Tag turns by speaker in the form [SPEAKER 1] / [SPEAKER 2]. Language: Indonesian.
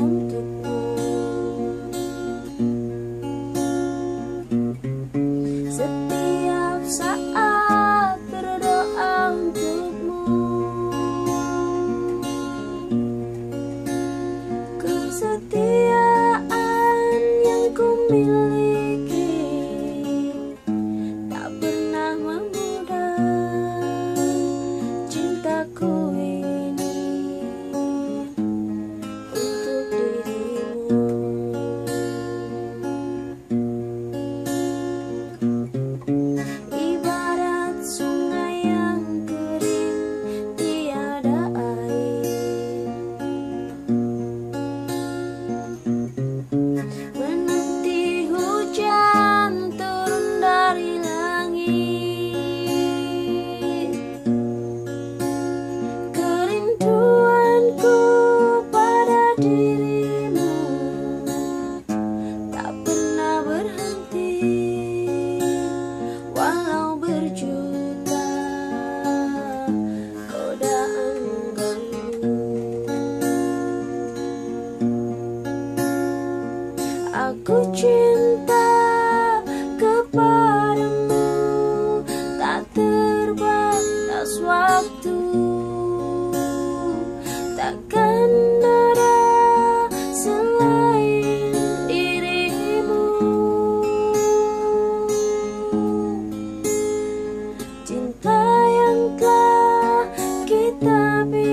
[SPEAKER 1] untukmu Setiap saat berdoa untukmu. ku cinta kepadamu tak terbatas waktu. Takkan ada selain dirimu. Cinta yang telah kita pilih